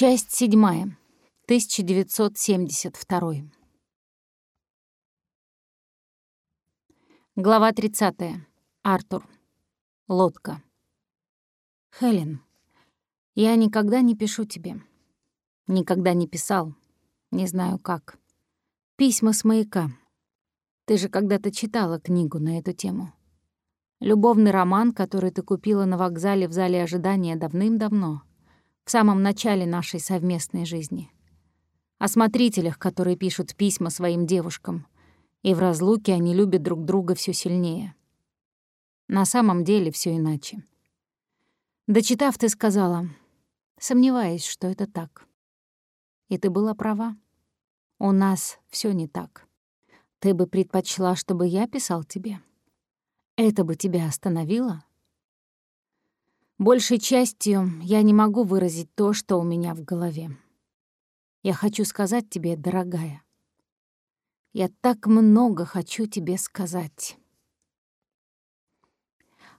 Часть седьмая. 1972. Глава 30. Артур. Лодка. Хелен, я никогда не пишу тебе. Никогда не писал. Не знаю как. Письма с маяка. Ты же когда-то читала книгу на эту тему. Любовный роман, который ты купила на вокзале в зале ожидания давным-давно, в самом начале нашей совместной жизни. О смотрителях, которые пишут письма своим девушкам, и в разлуке они любят друг друга все сильнее. На самом деле все иначе. Дочитав, ты сказала, сомневаюсь, что это так. И ты была права. У нас все не так. Ты бы предпочла, чтобы я писал тебе? Это бы тебя остановило? Большей частью я не могу выразить то, что у меня в голове. Я хочу сказать тебе, дорогая. Я так много хочу тебе сказать.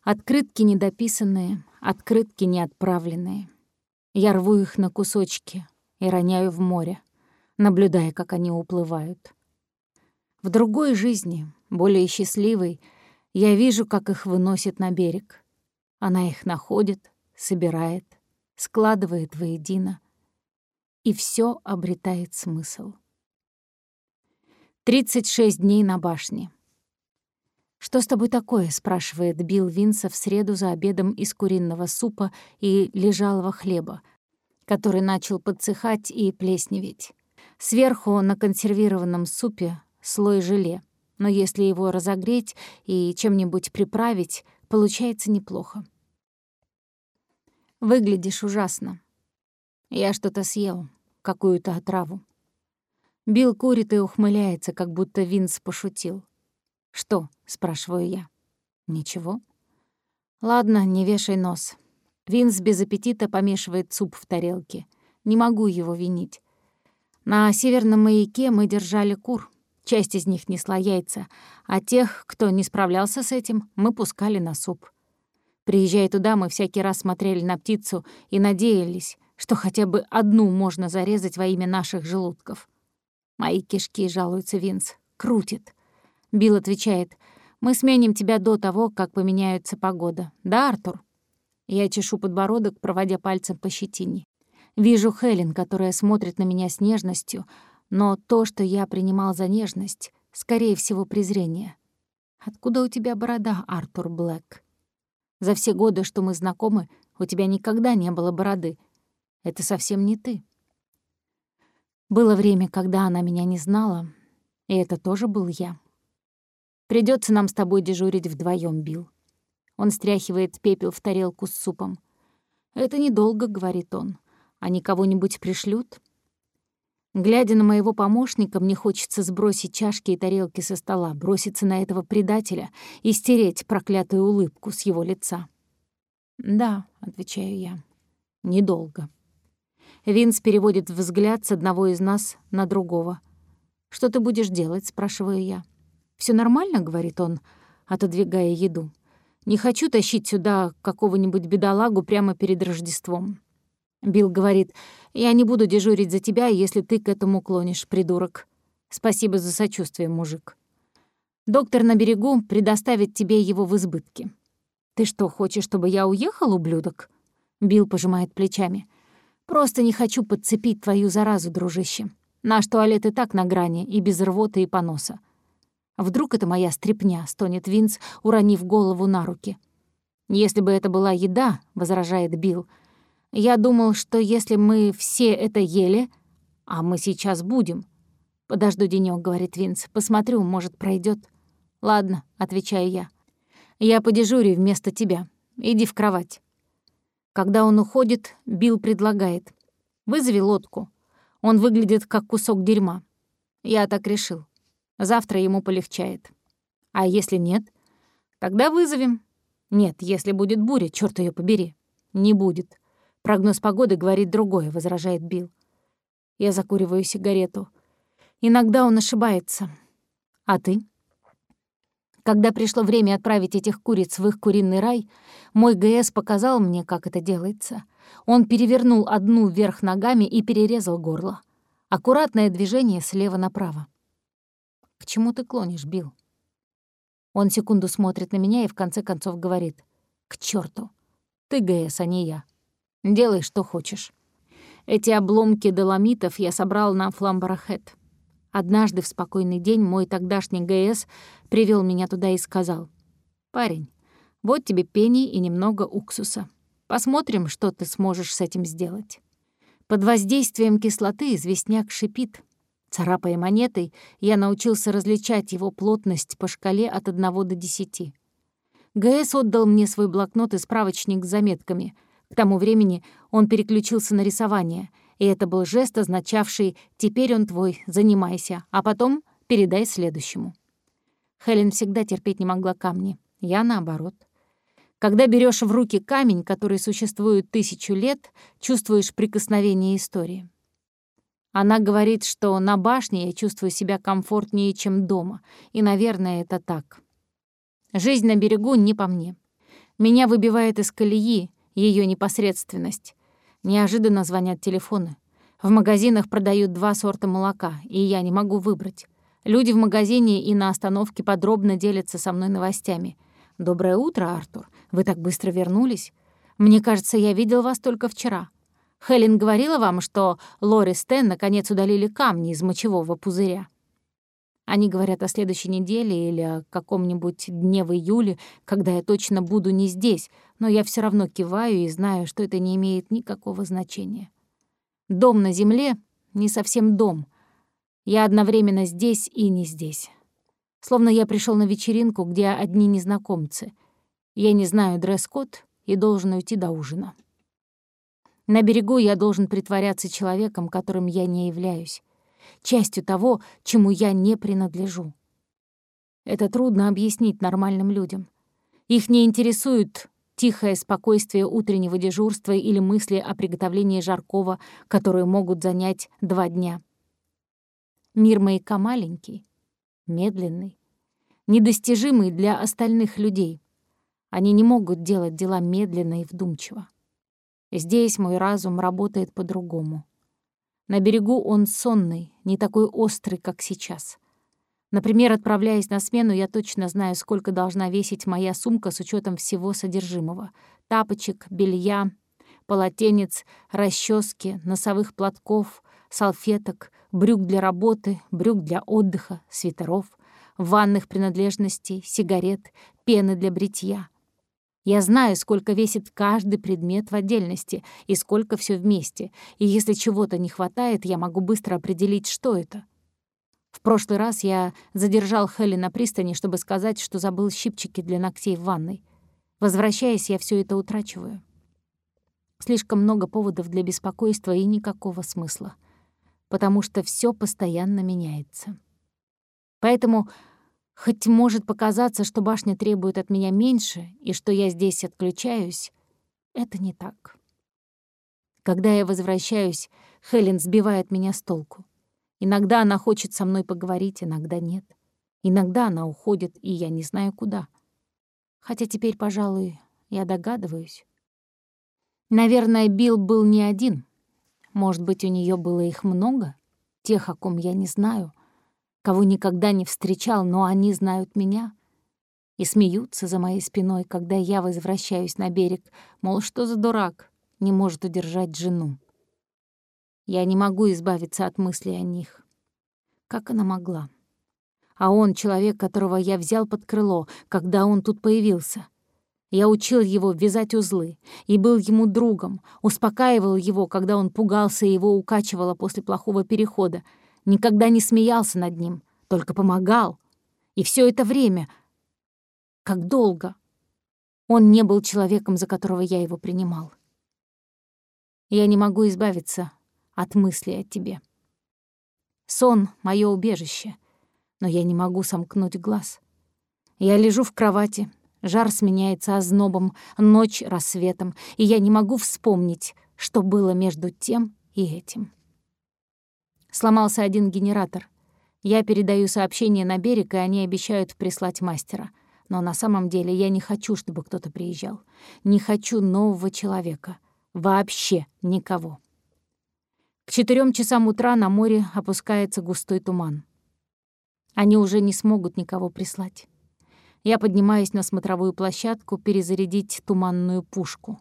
Открытки недописанные, открытки неотправленные. Я рву их на кусочки и роняю в море наблюдая, как они уплывают. В другой жизни, более счастливой, я вижу, как их выносит на берег. Она их находит, собирает, складывает воедино, и все обретает смысл. 36 дней на башне. «Что с тобой такое?» — спрашивает Билл Винса в среду за обедом из куриного супа и лежалого хлеба, который начал подсыхать и плесневеть. Сверху на консервированном супе слой желе, но если его разогреть и чем-нибудь приправить, получается неплохо. Выглядишь ужасно. Я что-то съел, какую-то отраву. Билл курит и ухмыляется, как будто Винс пошутил. «Что?» — спрашиваю я. «Ничего». «Ладно, не вешай нос». Винс без аппетита помешивает суп в тарелке. Не могу его винить. На северном маяке мы держали кур. Часть из них несла яйца, а тех, кто не справлялся с этим, мы пускали на суп. Приезжая туда, мы всякий раз смотрели на птицу и надеялись, что хотя бы одну можно зарезать во имя наших желудков. Мои кишки, жалуется Винс, крутит. Билл отвечает, мы сменим тебя до того, как поменяется погода. Да, Артур? Я чешу подбородок, проводя пальцем по щетине. Вижу Хелен, которая смотрит на меня с нежностью, но то, что я принимал за нежность, скорее всего, презрение. Откуда у тебя борода, Артур Блэк? За все годы, что мы знакомы, у тебя никогда не было бороды. Это совсем не ты. Было время, когда она меня не знала, и это тоже был я. Придется нам с тобой дежурить вдвоем, Билл. Он стряхивает пепел в тарелку с супом. «Это недолго», — говорит он. Они кого-нибудь пришлют? Глядя на моего помощника, мне хочется сбросить чашки и тарелки со стола, броситься на этого предателя и стереть проклятую улыбку с его лица. «Да», — отвечаю я, — «недолго». Винс переводит взгляд с одного из нас на другого. «Что ты будешь делать?» — спрашиваю я. Все нормально?» — говорит он, отодвигая еду. «Не хочу тащить сюда какого-нибудь бедолагу прямо перед Рождеством. Билл говорит, «Я не буду дежурить за тебя, если ты к этому клонишь, придурок. Спасибо за сочувствие, мужик. Доктор на берегу предоставит тебе его в избытке». «Ты что, хочешь, чтобы я уехал, ублюдок?» Билл пожимает плечами. «Просто не хочу подцепить твою заразу, дружище. Наш туалет и так на грани, и без рвоты и поноса. Вдруг это моя стряпня, стонет Винс, уронив голову на руки. «Если бы это была еда», — возражает Билл, — я думал, что если мы все это ели, а мы сейчас будем... «Подожду денёк», — говорит Винс. «Посмотрю, может, пройдет. «Ладно», — отвечаю я. «Я подежурю вместо тебя. Иди в кровать». Когда он уходит, Билл предлагает. «Вызови лодку. Он выглядит как кусок дерьма». Я так решил. Завтра ему полегчает. А если нет? Тогда вызовем. Нет, если будет буря, черт ее побери. Не будет. Прогноз погоды говорит другое, возражает Билл. Я закуриваю сигарету. Иногда он ошибается. А ты? Когда пришло время отправить этих куриц в их куриный рай, мой ГС показал мне, как это делается. Он перевернул одну вверх ногами и перерезал горло. Аккуратное движение слева направо. «К чему ты клонишь, Билл?» Он секунду смотрит на меня и в конце концов говорит. «К черту! Ты ГС, а не я. Делай, что хочешь. Эти обломки доломитов я собрал на Фламбарахет. Однажды в спокойный день мой тогдашний ГС привел меня туда и сказал. «Парень, вот тебе пений и немного уксуса. Посмотрим, что ты сможешь с этим сделать». Под воздействием кислоты известняк шипит. Царапая монетой, я научился различать его плотность по шкале от 1 до 10. ГС отдал мне свой блокнот и справочник с заметками. К тому времени он переключился на рисование, и это был жест, означавший «теперь он твой, занимайся, а потом передай следующему». Хелен всегда терпеть не могла камни, я наоборот. Когда берешь в руки камень, который существует тысячу лет, чувствуешь прикосновение истории. Она говорит, что на башне я чувствую себя комфортнее, чем дома, и, наверное, это так. Жизнь на берегу не по мне. Меня выбивает из колеи ее непосредственность. Неожиданно звонят телефоны. В магазинах продают два сорта молока, и я не могу выбрать. Люди в магазине и на остановке подробно делятся со мной новостями. «Доброе утро, Артур. Вы так быстро вернулись. Мне кажется, я видел вас только вчера. Хелен говорила вам, что Лори Стэн наконец удалили камни из мочевого пузыря?» Они говорят о следующей неделе или о каком-нибудь дне в июле, когда я точно буду не здесь, но я все равно киваю и знаю, что это не имеет никакого значения. Дом на земле — не совсем дом. Я одновременно здесь и не здесь. Словно я пришел на вечеринку, где одни незнакомцы. Я не знаю дресс-код и должен уйти до ужина. На берегу я должен притворяться человеком, которым я не являюсь частью того, чему я не принадлежу. Это трудно объяснить нормальным людям. Их не интересует тихое спокойствие утреннего дежурства или мысли о приготовлении жаркого, которые могут занять два дня. Мир маяка маленький, медленный, недостижимый для остальных людей. Они не могут делать дела медленно и вдумчиво. Здесь мой разум работает по-другому. На берегу он сонный, не такой острый, как сейчас. Например, отправляясь на смену, я точно знаю, сколько должна весить моя сумка с учетом всего содержимого. Тапочек, белья, полотенец, расчески, носовых платков, салфеток, брюк для работы, брюк для отдыха, свитеров, ванных принадлежностей, сигарет, пены для бритья. Я знаю, сколько весит каждый предмет в отдельности и сколько все вместе, и если чего-то не хватает, я могу быстро определить, что это. В прошлый раз я задержал Хелли на пристани, чтобы сказать, что забыл щипчики для ногтей в ванной. Возвращаясь, я все это утрачиваю. Слишком много поводов для беспокойства и никакого смысла, потому что все постоянно меняется. Поэтому Хоть может показаться, что башня требует от меня меньше и что я здесь отключаюсь, это не так. Когда я возвращаюсь, Хелен сбивает меня с толку. Иногда она хочет со мной поговорить, иногда нет. Иногда она уходит, и я не знаю куда. Хотя теперь, пожалуй, я догадываюсь. Наверное, Билл был не один. Может быть, у нее было их много, тех, о ком я не знаю — кого никогда не встречал, но они знают меня и смеются за моей спиной, когда я возвращаюсь на берег, мол, что за дурак, не может удержать жену. Я не могу избавиться от мыслей о них. Как она могла? А он — человек, которого я взял под крыло, когда он тут появился. Я учил его вязать узлы и был ему другом, успокаивал его, когда он пугался и его укачивало после плохого перехода — никогда не смеялся над ним, только помогал. И все это время... Как долго? Он не был человеком, за которого я его принимал. Я не могу избавиться от мысли о тебе. Сон — мое убежище, но я не могу сомкнуть глаз. Я лежу в кровати, жар сменяется ознобом, ночь — рассветом, и я не могу вспомнить, что было между тем и этим. Сломался один генератор. Я передаю сообщение на берег, и они обещают прислать мастера. Но на самом деле я не хочу, чтобы кто-то приезжал. Не хочу нового человека. Вообще никого. К четырем часам утра на море опускается густой туман. Они уже не смогут никого прислать. Я поднимаюсь на смотровую площадку перезарядить туманную пушку.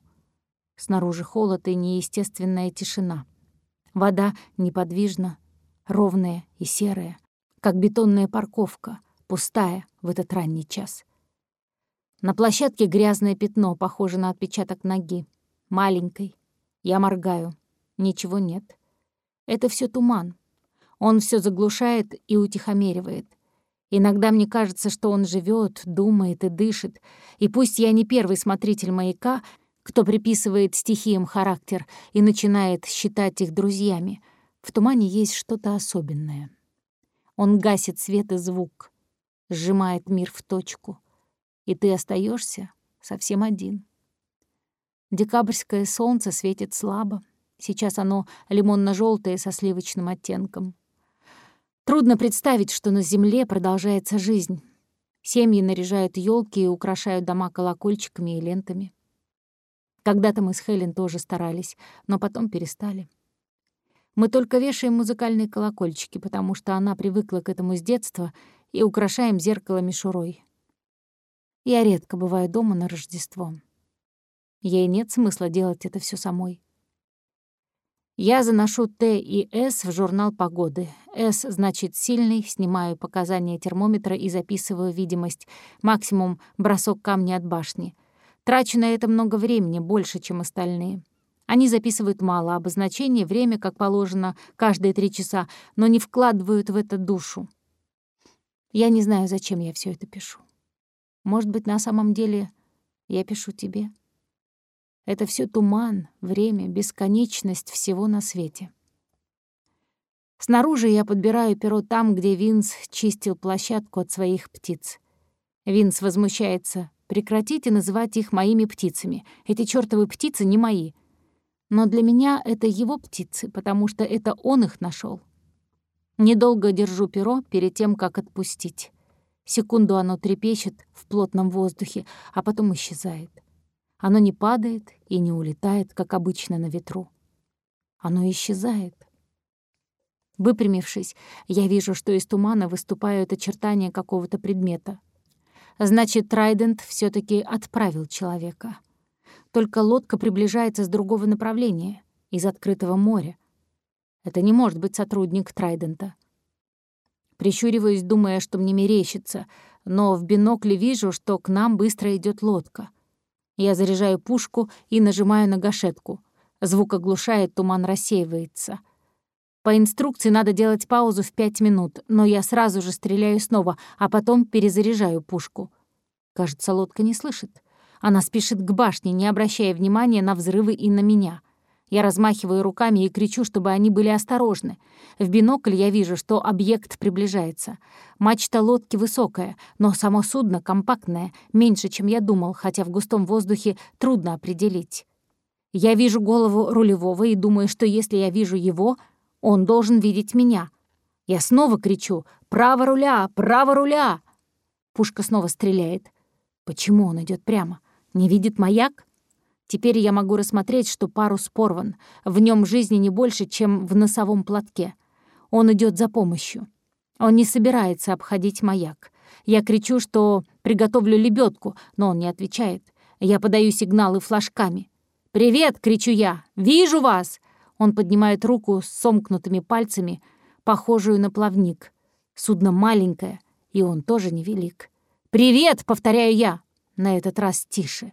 Снаружи холод и неестественная тишина. Вода неподвижна, ровная и серая как бетонная парковка, пустая в этот ранний час. На площадке грязное пятно, похоже на отпечаток ноги. Маленькой. Я моргаю. Ничего нет. Это все туман. Он все заглушает и утихомиривает. Иногда мне кажется, что он живет, думает и дышит. И пусть я не первый смотритель маяка, кто приписывает стихиям характер и начинает считать их друзьями, в тумане есть что-то особенное. Он гасит свет и звук, сжимает мир в точку, и ты остаешься совсем один. Декабрьское солнце светит слабо, сейчас оно лимонно желтое со сливочным оттенком. Трудно представить, что на земле продолжается жизнь. Семьи наряжают елки и украшают дома колокольчиками и лентами. Когда-то мы с Хелен тоже старались, но потом перестали. Мы только вешаем музыкальные колокольчики, потому что она привыкла к этому с детства, и украшаем зеркало мишурой. Я редко бываю дома на Рождество. Ей нет смысла делать это все самой. Я заношу Т и С в журнал погоды. С значит сильный, снимаю показания термометра и записываю видимость, максимум бросок камня от башни. Трачу на это много времени, больше, чем остальные. Они записывают мало обозначений, время, как положено, каждые три часа, но не вкладывают в это душу. Я не знаю, зачем я все это пишу. Может быть, на самом деле я пишу тебе. Это все туман, время, бесконечность всего на свете. Снаружи я подбираю перо там, где Винс чистил площадку от своих птиц. Винс возмущается. «Прекратите называть их моими птицами. Эти чёртовы птицы не мои. Но для меня это его птицы, потому что это он их нашел. Недолго держу перо перед тем, как отпустить. Секунду оно трепещет в плотном воздухе, а потом исчезает. Оно не падает и не улетает, как обычно на ветру. Оно исчезает. Выпрямившись, я вижу, что из тумана выступают очертания какого-то предмета. Значит, Трайдент все таки отправил человека. Только лодка приближается с другого направления, из открытого моря. Это не может быть сотрудник Трайдента. Прищуриваюсь, думая, что мне мерещится, но в бинокле вижу, что к нам быстро идет лодка. Я заряжаю пушку и нажимаю на гашетку. Звук оглушает, туман рассеивается. По инструкции надо делать паузу в пять минут, но я сразу же стреляю снова, а потом перезаряжаю пушку. Кажется, лодка не слышит. Она спешит к башне, не обращая внимания на взрывы и на меня. Я размахиваю руками и кричу, чтобы они были осторожны. В бинокль я вижу, что объект приближается. Мачта лодки высокая, но само судно компактное, меньше, чем я думал, хотя в густом воздухе трудно определить. Я вижу голову рулевого и думаю, что если я вижу его, он должен видеть меня. Я снова кричу «Право руля! Право руля!» Пушка снова стреляет. Почему он идет прямо? Не видит маяк? Теперь я могу рассмотреть, что парус порван. В нем жизни не больше, чем в носовом платке. Он идет за помощью. Он не собирается обходить маяк. Я кричу, что приготовлю лебедку, но он не отвечает. Я подаю сигналы флажками. «Привет!» — кричу я. «Вижу вас!» Он поднимает руку с сомкнутыми пальцами, похожую на плавник. Судно маленькое, и он тоже невелик. «Привет!» — повторяю я. На этот раз тише.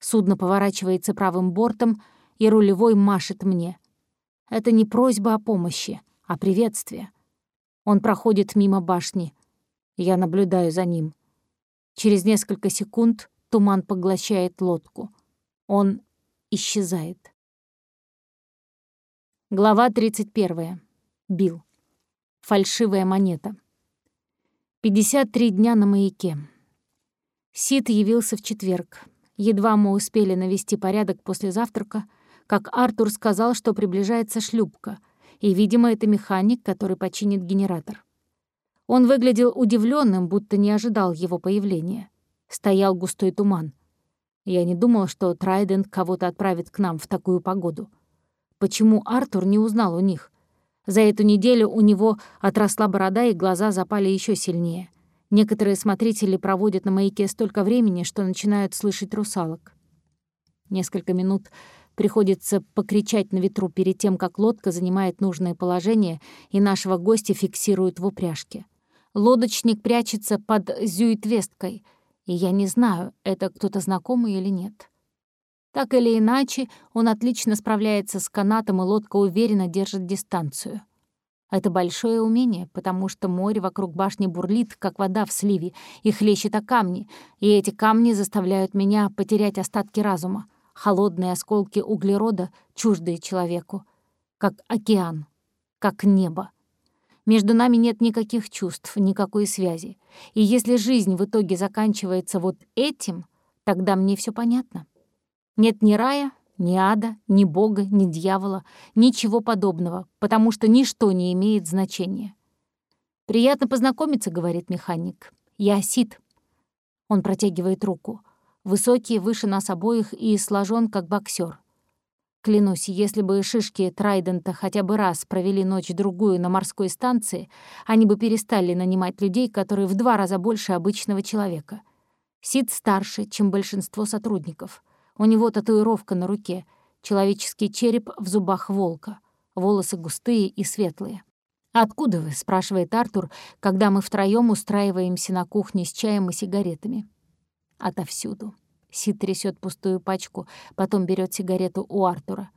Судно поворачивается правым бортом, и рулевой машет мне. Это не просьба о помощи, а приветствие. Он проходит мимо башни. Я наблюдаю за ним. Через несколько секунд туман поглощает лодку. Он исчезает. Глава 31. Бил. Фальшивая монета. 53 дня на маяке. Сид явился в четверг. Едва мы успели навести порядок после завтрака, как Артур сказал, что приближается шлюпка, и, видимо, это механик, который починит генератор. Он выглядел удивленным, будто не ожидал его появления. Стоял густой туман. Я не думал, что Трайдент кого-то отправит к нам в такую погоду. Почему Артур не узнал у них? За эту неделю у него отросла борода, и глаза запали еще сильнее. Некоторые смотрители проводят на маяке столько времени, что начинают слышать русалок. Несколько минут приходится покричать на ветру перед тем, как лодка занимает нужное положение, и нашего гостя фиксируют в упряжке. Лодочник прячется под зюитвесткой — и я не знаю, это кто-то знакомый или нет. Так или иначе, он отлично справляется с канатом, и лодка уверенно держит дистанцию. Это большое умение, потому что море вокруг башни бурлит, как вода в сливе, и хлещет о камни, и эти камни заставляют меня потерять остатки разума, холодные осколки углерода, чуждые человеку, как океан, как небо. Между нами нет никаких чувств, никакой связи. И если жизнь в итоге заканчивается вот этим, тогда мне все понятно. Нет ни рая, ни ада, ни бога, ни дьявола, ничего подобного, потому что ничто не имеет значения. «Приятно познакомиться», — говорит механик. «Я Сид». Он протягивает руку. Высокий, выше нас обоих и сложен как боксер. Клянусь, если бы шишки Трайдента хотя бы раз провели ночь-другую на морской станции, они бы перестали нанимать людей, которые в два раза больше обычного человека. Сид старше, чем большинство сотрудников. У него татуировка на руке, человеческий череп в зубах волка, волосы густые и светлые. «Откуда вы?» — спрашивает Артур, когда мы втроём устраиваемся на кухне с чаем и сигаретами. «Отовсюду». Сид трясет пустую пачку, потом берет сигарету у Артура.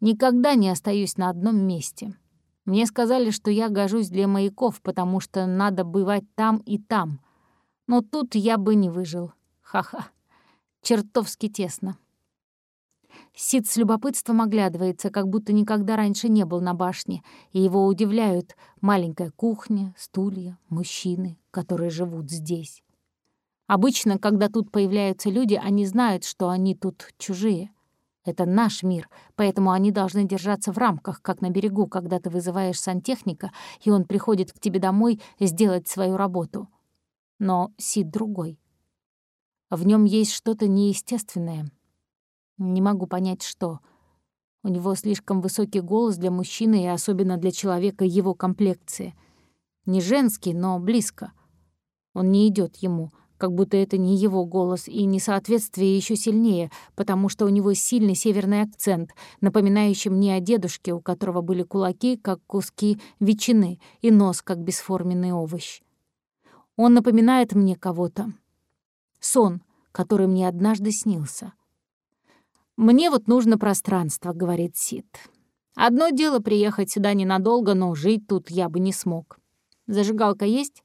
«Никогда не остаюсь на одном месте. Мне сказали, что я гожусь для маяков, потому что надо бывать там и там. Но тут я бы не выжил. Ха-ха. Чертовски тесно». Сид с любопытством оглядывается, как будто никогда раньше не был на башне, и его удивляют маленькая кухня, стулья, мужчины, которые живут здесь. Обычно, когда тут появляются люди, они знают, что они тут чужие. Это наш мир, поэтому они должны держаться в рамках, как на берегу, когда ты вызываешь сантехника, и он приходит к тебе домой сделать свою работу. Но Сид другой. В нем есть что-то неестественное. Не могу понять, что. У него слишком высокий голос для мужчины и особенно для человека его комплекции. Не женский, но близко. Он не идет ему — как будто это не его голос, и несоответствие еще сильнее, потому что у него сильный северный акцент, напоминающий мне о дедушке, у которого были кулаки, как куски ветчины, и нос, как бесформенный овощ. Он напоминает мне кого-то. Сон, который мне однажды снился. «Мне вот нужно пространство», — говорит Сид. «Одно дело приехать сюда ненадолго, но жить тут я бы не смог. Зажигалка есть?»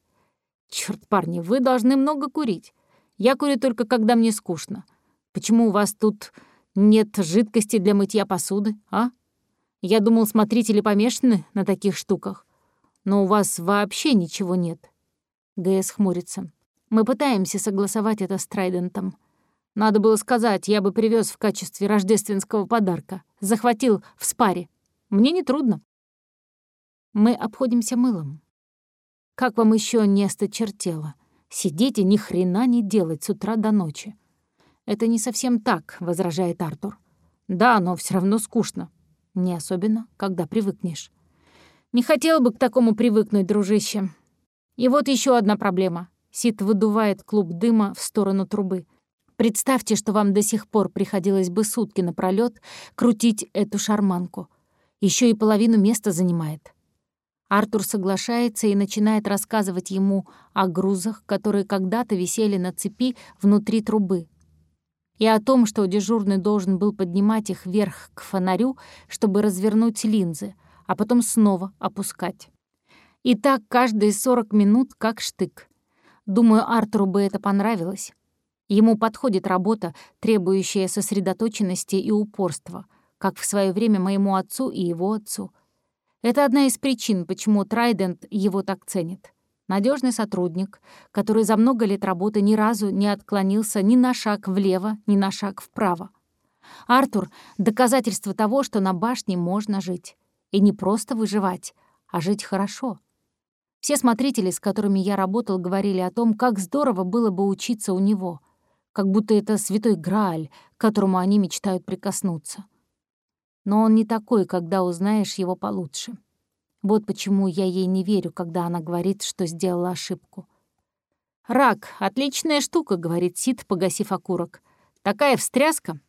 Черт, парни, вы должны много курить. Я курю только, когда мне скучно. Почему у вас тут нет жидкости для мытья посуды, а? Я думал, смотрители помешаны на таких штуках. Но у вас вообще ничего нет. ГС хмурится. Мы пытаемся согласовать это с Трайдентом. Надо было сказать, я бы привез в качестве рождественского подарка. Захватил в спаре. Мне не трудно. Мы обходимся мылом. Как вам еще не осточертело? Сидеть и ни хрена не делать с утра до ночи. Это не совсем так, возражает Артур. Да, но все равно скучно. Не особенно, когда привыкнешь. Не хотел бы к такому привыкнуть, дружище. И вот еще одна проблема. Сид выдувает клуб дыма в сторону трубы. Представьте, что вам до сих пор приходилось бы сутки напролёт крутить эту шарманку. Еще и половину места занимает. Артур соглашается и начинает рассказывать ему о грузах, которые когда-то висели на цепи внутри трубы, и о том, что дежурный должен был поднимать их вверх к фонарю, чтобы развернуть линзы, а потом снова опускать. И так каждые 40 минут как штык. Думаю, Артуру бы это понравилось. Ему подходит работа, требующая сосредоточенности и упорства, как в свое время моему отцу и его отцу — это одна из причин, почему Трайдент его так ценит. Надежный сотрудник, который за много лет работы ни разу не отклонился ни на шаг влево, ни на шаг вправо. Артур — доказательство того, что на башне можно жить. И не просто выживать, а жить хорошо. Все смотрители, с которыми я работал, говорили о том, как здорово было бы учиться у него, как будто это святой Грааль, к которому они мечтают прикоснуться. Но он не такой, когда узнаешь его получше. Вот почему я ей не верю, когда она говорит, что сделала ошибку. «Рак — отличная штука», — говорит Сид, погасив окурок. «Такая встряска.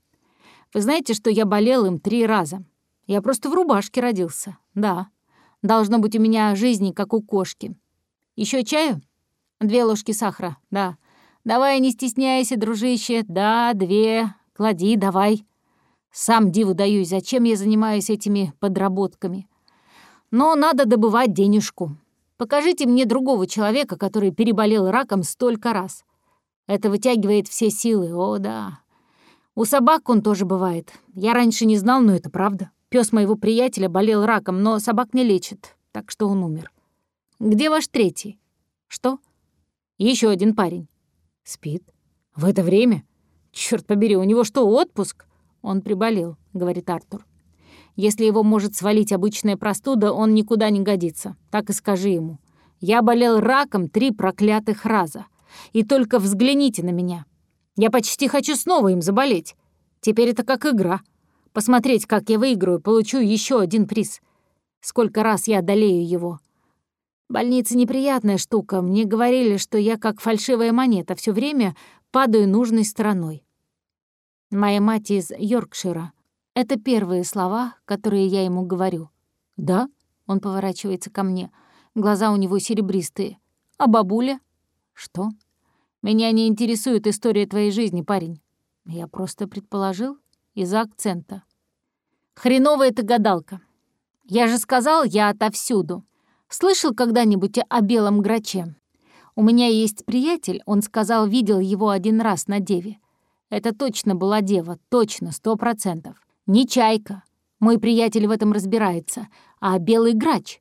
Вы знаете, что я болел им три раза. Я просто в рубашке родился. Да. Должно быть у меня жизни, как у кошки. Еще чаю? Две ложки сахара, да. Давай, не стесняйся, дружище. Да, две. Клади, давай. Сам диву даюсь, зачем я занимаюсь этими подработками. Но надо добывать денежку. Покажите мне другого человека, который переболел раком столько раз. Это вытягивает все силы, о да. У собак он тоже бывает. Я раньше не знал, но это правда. Пес моего приятеля болел раком, но собак не лечит, так что он умер. Где ваш третий? Что? Еще один парень. Спит. В это время? Черт побери, у него что, отпуск? Он приболел, говорит Артур. Если его может свалить обычная простуда, он никуда не годится. Так и скажи ему. Я болел раком три проклятых раза. И только взгляните на меня. Я почти хочу снова им заболеть. Теперь это как игра. Посмотреть, как я выиграю, получу еще один приз. Сколько раз я одолею его. Больница неприятная штука. Мне говорили, что я как фальшивая монета, все время падаю нужной стороной. Моя мать из Йоркшира. Это первые слова, которые я ему говорю. «Да?» — он поворачивается ко мне. Глаза у него серебристые. «А бабуля?» «Что?» Меня не интересует история твоей жизни, парень. Я просто предположил из-за акцента. Хреновая ты гадалка. Я же сказал, я отовсюду. Слышал когда-нибудь о белом граче? У меня есть приятель, он сказал, видел его один раз на деве. Это точно была дева, точно, сто процентов. Не чайка. Мой приятель в этом разбирается, а белый грач.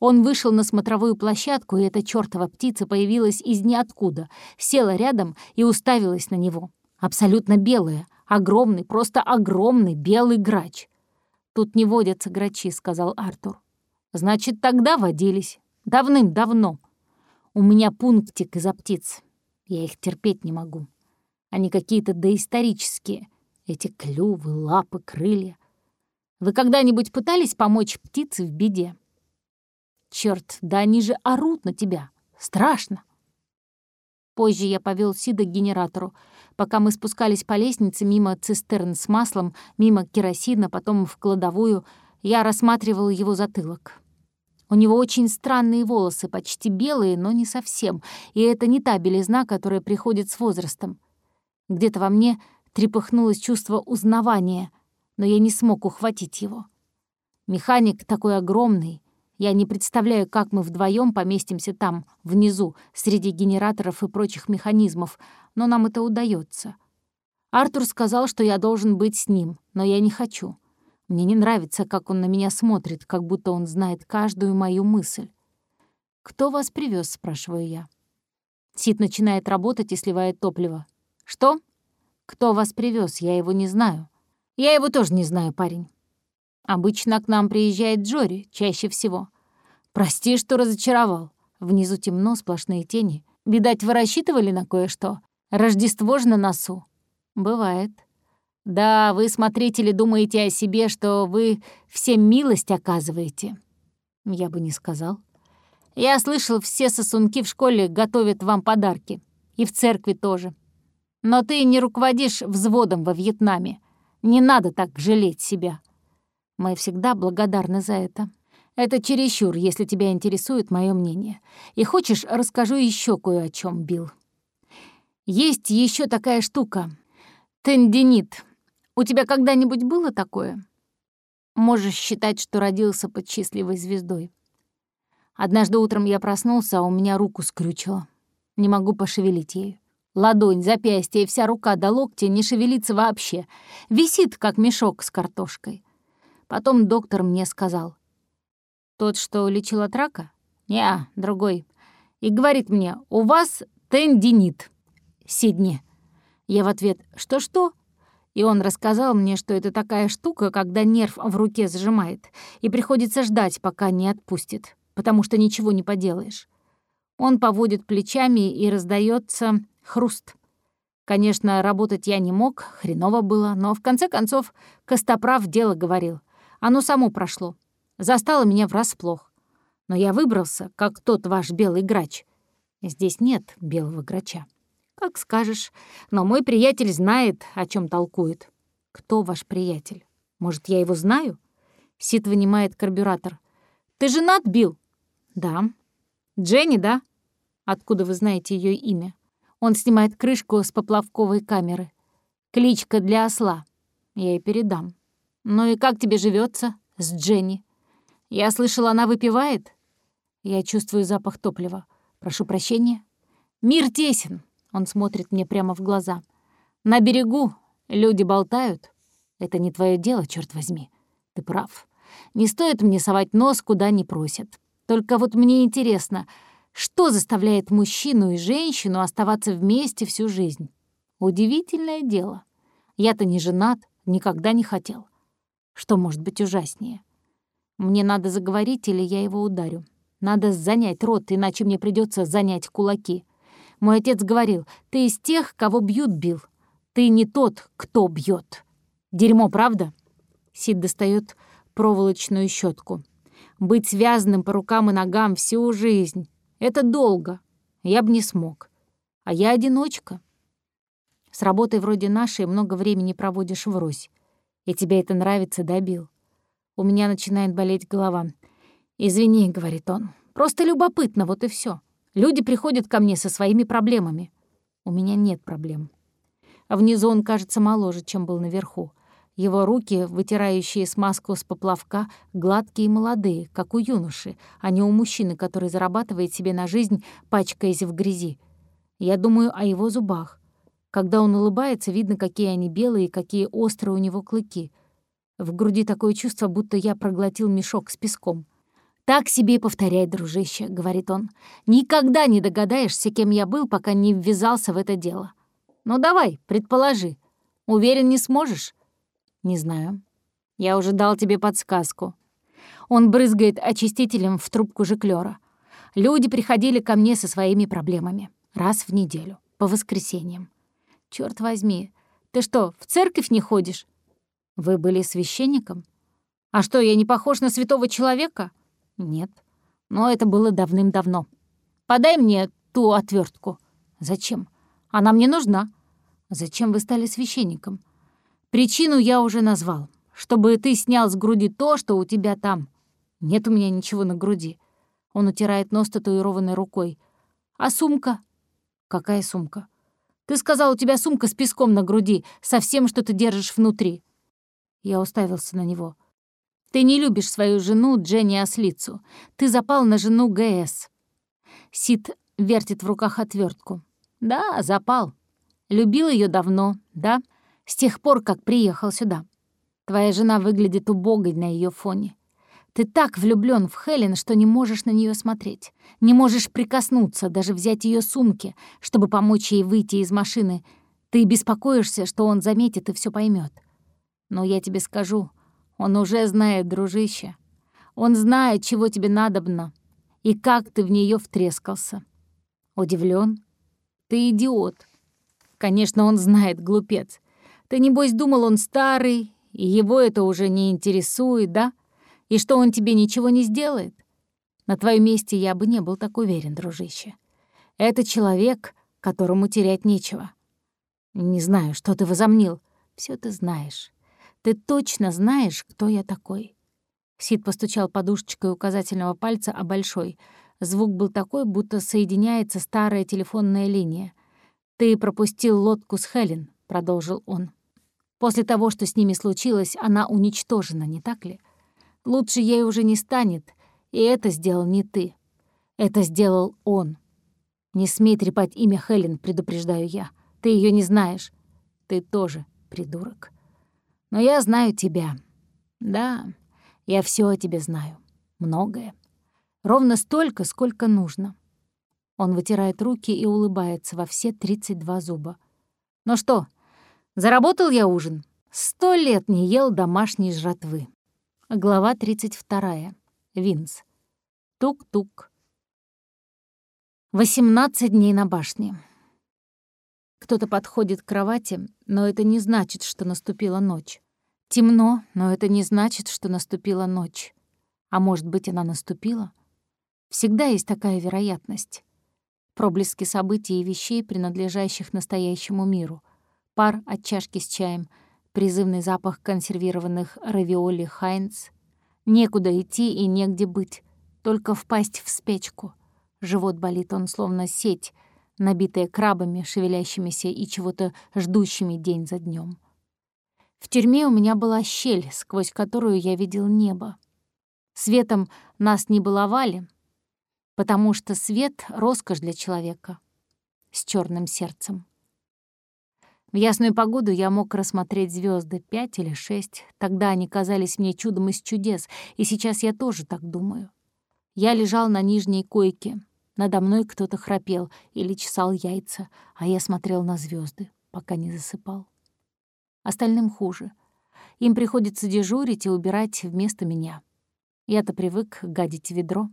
Он вышел на смотровую площадку, и эта чёртова птица появилась из ниоткуда, села рядом и уставилась на него. Абсолютно белая, огромный, просто огромный белый грач. «Тут не водятся грачи», — сказал Артур. «Значит, тогда водились. Давным-давно. У меня пунктик из-за птиц. Я их терпеть не могу. Они какие-то доисторические. Эти клювы, лапы, крылья. Вы когда-нибудь пытались помочь птице в беде?» Черт, да они же орут на тебя. Страшно. Позже я повел Сида к генератору. Пока мы спускались по лестнице мимо цистерн с маслом, мимо керосина, потом в кладовую, я рассматривал его затылок. У него очень странные волосы, почти белые, но не совсем, и это не та белизна, которая приходит с возрастом. Где-то во мне трепыхнулось чувство узнавания, но я не смог ухватить его. Механик такой огромный, я не представляю, как мы вдвоем поместимся там, внизу, среди генераторов и прочих механизмов, но нам это удается. Артур сказал, что я должен быть с ним, но я не хочу. Мне не нравится, как он на меня смотрит, как будто он знает каждую мою мысль. «Кто вас привез? спрашиваю я. Сид начинает работать и сливает топливо. «Что? Кто вас привез? Я его не знаю». «Я его тоже не знаю, парень. Обычно к нам приезжает Джори, чаще всего. Прости, что разочаровал. Внизу темно, сплошные тени. Видать, вы рассчитывали на кое-что? Рождество же на носу. Бывает. Да, вы, смотрители, думаете о себе, что вы всем милость оказываете. Я бы не сказал. Я слышал, все сосунки в школе готовят вам подарки. И в церкви тоже. Но ты не руководишь взводом во Вьетнаме. Не надо так жалеть себя. Мы всегда благодарны за это. Это чересчур, если тебя интересует мое мнение. И хочешь, расскажу еще кое о чем, Билл. Есть еще такая штука. Тендинит. У тебя когда-нибудь было такое? Можешь считать, что родился под счастливой звездой. Однажды утром я проснулся, а у меня руку скрючило. Не могу пошевелить ею. Ладонь, запястье и вся рука до локтя не шевелится вообще. Висит, как мешок с картошкой. Потом доктор мне сказал. «Тот, что лечил от рака?» «Не, другой. И говорит мне, у вас тендинит, Сидни». Я в ответ «Что-что?» И он рассказал мне, что это такая штука, когда нерв в руке зажимает, и приходится ждать, пока не отпустит. потому что ничего не поделаешь. Он поводит плечами и раздается хруст. Конечно, работать я не мог, хреново было, но в конце концов Костоправ дело говорил. Оно само прошло. Застало меня врасплох. Но я выбрался, как тот ваш белый грач. Здесь нет белого грача. Как скажешь. Но мой приятель знает, о чем толкует. Кто ваш приятель? Может, я его знаю? Сид вынимает карбюратор. Ты женат, Билл? Да. Дженни, да? Откуда вы знаете ее имя? Он снимает крышку с поплавковой камеры. Кличка для осла. Я ей передам. Ну и как тебе живется с Дженни? Я слышала, она выпивает? Я чувствую запах топлива. Прошу прощения. Мир тесен. Он смотрит мне прямо в глаза. На берегу люди болтают. Это не твое дело, черт возьми. Ты прав. Не стоит мне совать нос, куда не просят. Только вот мне интересно, что заставляет мужчину и женщину оставаться вместе всю жизнь? Удивительное дело. Я-то не женат, никогда не хотел. Что может быть ужаснее? Мне надо заговорить, или я его ударю. Надо занять рот, иначе мне придется занять кулаки. Мой отец говорил, ты из тех, кого бьют, бил. Ты не тот, кто бьет. Дерьмо, правда? Сид достает проволочную щетку. Быть связанным по рукам и ногам всю жизнь. Это долго. Я бы не смог. А я одиночка. С работой вроде нашей много времени проводишь врозь. И тебе это нравится, да, Билл? У меня начинает болеть голова. «Извини», — говорит он, — «просто любопытно, вот и все. Люди приходят ко мне со своими проблемами. У меня нет проблем». А внизу он кажется моложе, чем был наверху. Его руки, вытирающие смазку с поплавка, гладкие и молодые, как у юноши, а не у мужчины, который зарабатывает себе на жизнь, пачкаясь в грязи. Я думаю о его зубах. Когда он улыбается, видно, какие они белые и какие острые у него клыки. В груди такое чувство, будто я проглотил мешок с песком. «Так себе и повторяй, дружище», — говорит он. «Никогда не догадаешься, кем я был, пока не ввязался в это дело. Ну давай, предположи. Уверен, не сможешь?» «Не знаю. Я уже дал тебе подсказку». Он брызгает очистителем в трубку жиклёра. Люди приходили ко мне со своими проблемами. Раз в неделю, по воскресеньям. Черт возьми, ты что, в церковь не ходишь? Вы были священником? А что, я не похож на святого человека? Нет. Но это было давным-давно. Подай мне ту отвертку. Зачем? Она мне нужна. Зачем вы стали священником? Причину я уже назвал. Чтобы ты снял с груди то, что у тебя там. Нет у меня ничего на груди. Он утирает нос татуированной рукой. А сумка? Какая сумка? Ты сказал, у тебя сумка с песком на груди, со всем, что ты держишь внутри. Я уставился на него. Ты не любишь свою жену Дженни Ослицу. Ты запал на жену ГС. Сид вертит в руках отвертку. Да, запал. Любил ее давно, да? с тех пор, как приехал сюда. Твоя жена выглядит убогой на ее фоне. Ты так влюблен в Хелен, что не можешь на нее смотреть. Не можешь прикоснуться, даже взять ее сумки, чтобы помочь ей выйти из машины. Ты беспокоишься, что он заметит и все поймет. Но я тебе скажу, он уже знает, дружище. Он знает, чего тебе надобно, и как ты в нее втрескался. Удивлен? Ты идиот. Конечно, он знает, глупец. Ты, небось, думал, он старый, и его это уже не интересует, да? И что он тебе ничего не сделает? На твоем месте я бы не был так уверен, дружище. Это человек, которому терять нечего. Не знаю, что ты возомнил. Все ты знаешь. Ты точно знаешь, кто я такой. Сид постучал подушечкой указательного пальца о большой. Звук был такой, будто соединяется старая телефонная линия. «Ты пропустил лодку с Хелен», — продолжил он. После того, что с ними случилось, она уничтожена, не так ли? Лучше ей уже не станет, и это сделал не ты. Это сделал он. Не смей трепать имя Хелен, предупреждаю я. Ты ее не знаешь. Ты тоже придурок. Но я знаю тебя. Да, я все о тебе знаю. Многое. Ровно столько, сколько нужно. Он вытирает руки и улыбается во все 32 зуба. «Ну что, Заработал я ужин. Сто лет не ел домашней жратвы. Глава 32. Винс. Тук-тук. 18 дней на башне. Кто-то подходит к кровати, но это не значит, что наступила ночь. Темно, но это не значит, что наступила ночь. А может быть, она наступила? Всегда есть такая вероятность. Проблески событий и вещей, принадлежащих настоящему миру. Пар от чашки с чаем, призывный запах консервированных равиоли Хайнц. Некуда идти и негде быть, только впасть в спячку. Живот болит, он словно сеть, набитая крабами, шевелящимися и чего-то ждущими день за днем. В тюрьме у меня была щель, сквозь которую я видел небо. Светом нас не баловали, потому что свет — роскошь для человека с черным сердцем. В ясную погоду я мог рассмотреть звезды пять или шесть. Тогда они казались мне чудом из чудес, и сейчас я тоже так думаю. Я лежал на нижней койке. Надо мной кто-то храпел или чесал яйца, а я смотрел на звезды, пока не засыпал. Остальным хуже. Им приходится дежурить и убирать вместо меня. Я-то привык гадить ведро.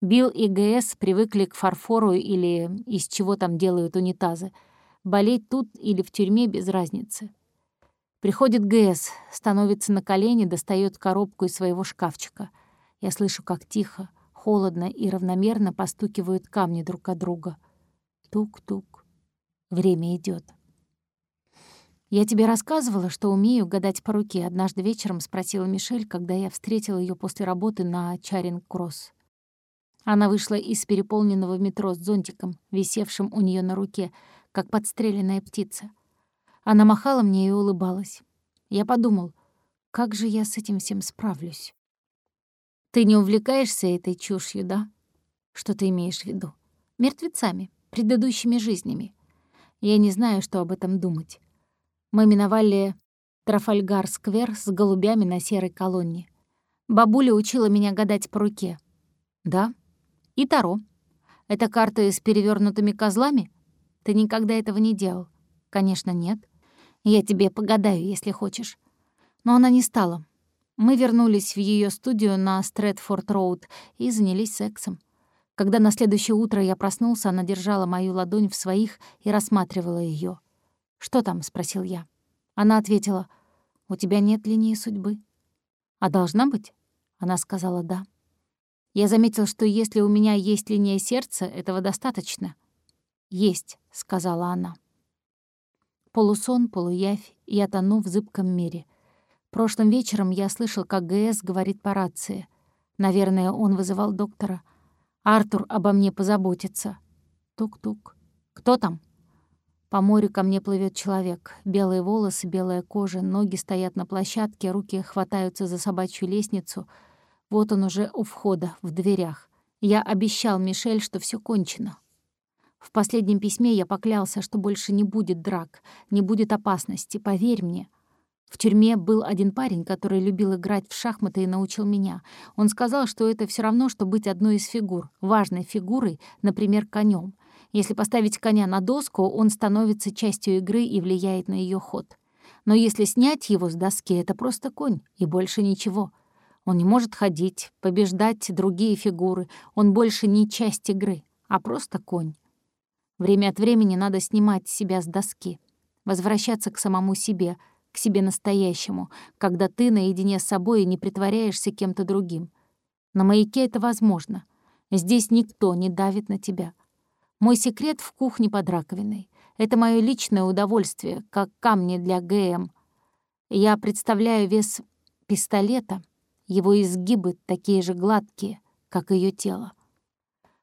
Билл и ГС привыкли к фарфору или из чего там делают унитазы. Болеть тут или в тюрьме без разницы. Приходит ГС, становится на колени, достает коробку из своего шкафчика. Я слышу, как тихо, холодно и равномерно постукивают камни друг от друга. Тук-тук. Время идет. «Я тебе рассказывала, что умею гадать по руке», — однажды вечером спросила Мишель, когда я встретила ее после работы на Чаринг-Кросс. Она вышла из переполненного метро с зонтиком, висевшим у нее на руке, как подстреленная птица. Она махала мне и улыбалась. Я подумал, как же я с этим всем справлюсь? «Ты не увлекаешься этой чушью, да?» «Что ты имеешь в виду?» «Мертвецами, предыдущими жизнями. Я не знаю, что об этом думать. Мы миновали Трафальгар-сквер с голубями на серой колонне. Бабуля учила меня гадать по руке. Да. И Таро. Это карта с перевернутыми козлами? Ты никогда этого не делал? Конечно, нет. Я тебе погадаю, если хочешь. Но она не стала. Мы вернулись в ее студию на Стрэдфорд-Роуд и занялись сексом. Когда на следующее утро я проснулся, она держала мою ладонь в своих и рассматривала ее. «Что там?» — спросил я. Она ответила, «У тебя нет линии судьбы». «А должна быть?» Она сказала «да». Я заметил, что если у меня есть линия сердца, этого достаточно. «Есть», — сказала она. Полусон, полуявь, я тону в зыбком мире. Прошлым вечером я слышал, как ГС говорит по рации. Наверное, он вызывал доктора. «Артур обо мне позаботится». Тук-тук. «Кто там?» По морю ко мне плывет человек. Белые волосы, белая кожа, ноги стоят на площадке, руки хватаются за собачью лестницу. Вот он уже у входа, в дверях. Я обещал Мишель, что все кончено. В последнем письме я поклялся, что больше не будет драк, не будет опасности, поверь мне. В тюрьме был один парень, который любил играть в шахматы и научил меня. Он сказал, что это все равно, что быть одной из фигур, важной фигурой, например, конем. Если поставить коня на доску, он становится частью игры и влияет на ее ход. Но если снять его с доски, это просто конь, и больше ничего. Он не может ходить, побеждать другие фигуры, он больше не часть игры, а просто конь. Время от времени надо снимать себя с доски, возвращаться к самому себе, к себе настоящему, когда ты наедине с собой и не притворяешься кем-то другим. На маяке это возможно. Здесь никто не давит на тебя — мой секрет в кухне под раковиной. Это мое личное удовольствие, как камни для ГМ. Я представляю вес пистолета, его изгибы такие же гладкие, как ее тело.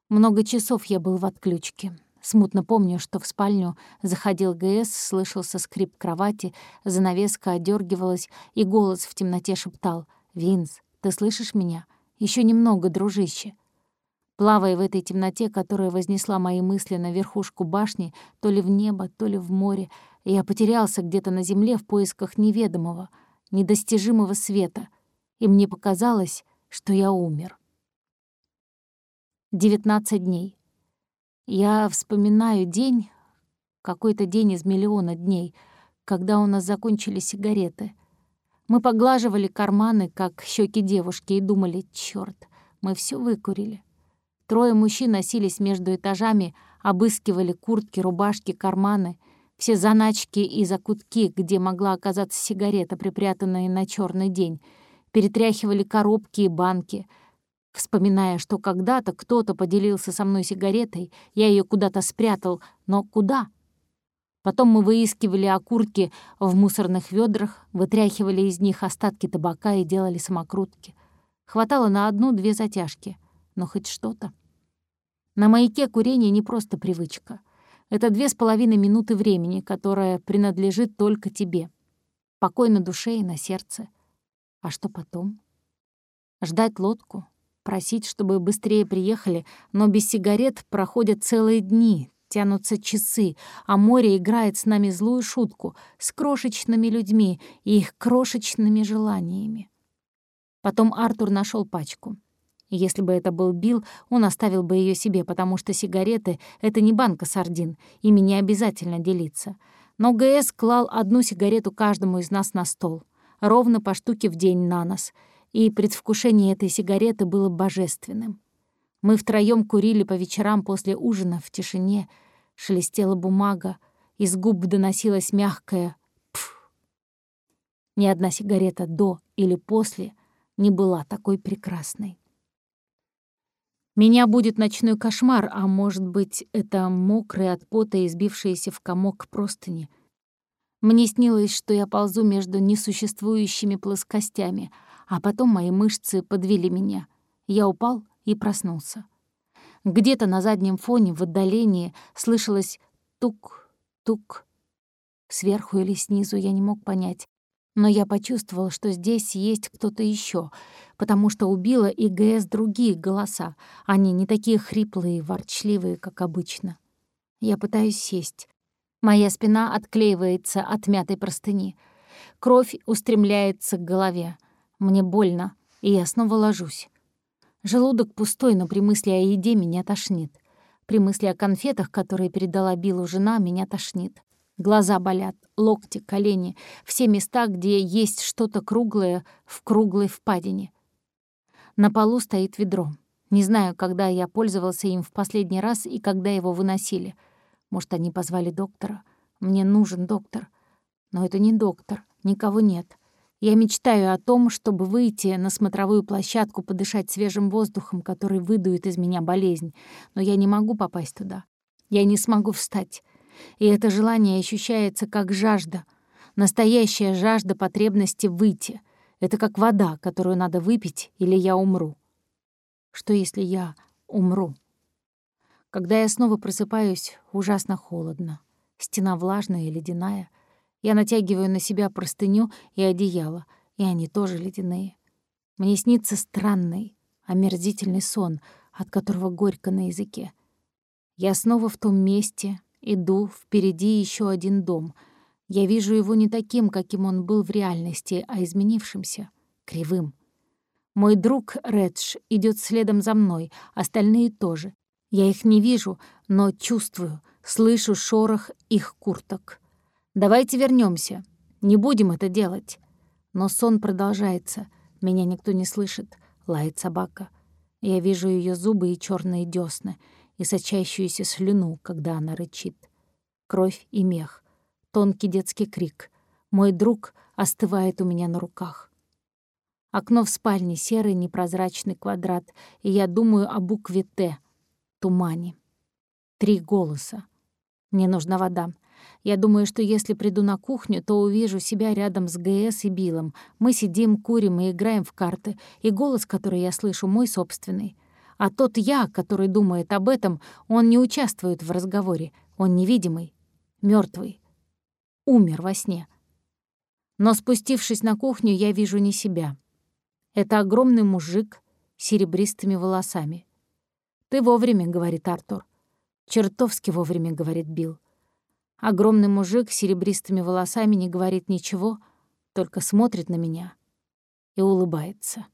Много часов я был в отключке. Смутно помню, что в спальню заходил ГС, слышался скрип кровати, занавеска одергивалась, и голос в темноте шептал «Винс, ты слышишь меня? Еще немного, дружище. Плавая в этой темноте, которая вознесла мои мысли на верхушку башни, то ли в небо, то ли в море, я потерялся где-то на земле в поисках неведомого, недостижимого света, и мне показалось, что я умер. 19 дней. Я вспоминаю день, какой-то день из миллиона дней, когда у нас закончились сигареты. Мы поглаживали карманы, как щеки девушки, и думали, черт, Мы все выкурили. Трое мужчин носились между этажами, обыскивали куртки, рубашки, карманы, все заначки и закутки, где могла оказаться сигарета, припрятанная на черный день, перетряхивали коробки и банки, вспоминая, что когда-то кто-то поделился со мной сигаретой, я ее куда-то спрятал, но куда? Потом мы выискивали окурки в мусорных ведрах, вытряхивали из них остатки табака и делали самокрутки. Хватало на одну-две затяжки, но хоть что-то. На маяке курение не просто привычка. Это две с половиной минуты времени, которое принадлежит только тебе. Покой на душе и на сердце. А что потом? Ждать лодку, просить, чтобы быстрее приехали, но без сигарет проходят целые дни, тянутся часы, а море играет с нами злую шутку, с крошечными людьми и их крошечными желаниями. Потом Артур нашел пачку. Если бы это был Билл, он оставил бы ее себе, потому что сигареты — это не банка сардин, ими не обязательно делиться. Но ГС клал одну сигарету каждому из нас на стол, ровно по штуке в день на нос, и предвкушение этой сигареты было божественным. Мы втроем курили по вечерам после ужина в тишине, шелестела бумага, из губ доносилась мягкая «пф». Ни одна сигарета до или после не была такой прекрасной. Меня будет ночной кошмар, а может быть, это мокрые от пота избившиеся в комок простыни. Мне снилось, что я ползу между несуществующими плоскостями, а потом мои мышцы подвели меня. Я упал и проснулся. Где-то на заднем фоне, в отдалении, слышалось тук-тук. Сверху или снизу я не мог понять. Но я почувствовал, что здесь есть кто-то еще, потому что убила и ГС другие голоса. Они не такие хриплые и ворчливые, как обычно. Я пытаюсь сесть. Моя спина отклеивается от мятой простыни. Кровь устремляется к голове. Мне больно, и я снова ложусь. Желудок пустой, но при мысли о еде меня тошнит. При мысли о конфетах, которые передала Биллу жена, меня тошнит. Глаза болят, локти, колени, все места, где есть что-то круглое в круглой впадине. На полу стоит ведро. Не знаю, когда я пользовался им в последний раз и когда его выносили. Может, они позвали доктора. Мне нужен доктор. Но это не доктор, никого нет. Я мечтаю о том, чтобы выйти на смотровую площадку, подышать свежим воздухом, который выдует из меня болезнь, но я не могу попасть туда. Я не смогу встать. И это желание ощущается как жажда, настоящая жажда потребности выйти. Это как вода, которую надо выпить, или я умру. Что если я умру? Когда я снова просыпаюсь, ужасно холодно. Стена влажная и ледяная — я натягиваю на себя простыню и одеяло, и они тоже ледяные. Мне снится странный, омерзительный сон, от которого горько на языке. Я снова в том месте, иду, впереди еще один дом. Я вижу его не таким, каким он был в реальности, а изменившимся, кривым. Мой друг Редж идет следом за мной, остальные тоже. Я их не вижу, но чувствую, слышу шорох их курток. Давайте вернемся. Не будем это делать. Но сон продолжается. Меня никто не слышит. Лает собака. Я вижу ее зубы и черные десны, и сочащуюся слюну, когда она рычит. Кровь и мех. Тонкий детский крик. Мой друг остывает у меня на руках. Окно в спальне, серый непрозрачный квадрат, и я думаю о букве «Т» — тумане. Три голоса. Мне нужна вода. Я думаю, что если приду на кухню, то увижу себя рядом с ГС и Биллом. Мы сидим, курим и играем в карты, и голос, который я слышу, мой собственный. А тот я, который думает об этом, он не участвует в разговоре, он невидимый, мертвый, умер во сне. Но спустившись на кухню, я вижу не себя. Это огромный мужик с серебристыми волосами. «Ты вовремя», — говорит Артур. «Чертовски вовремя», — говорит Билл. Огромный мужик с серебристыми волосами не говорит ничего, только смотрит на меня и улыбается.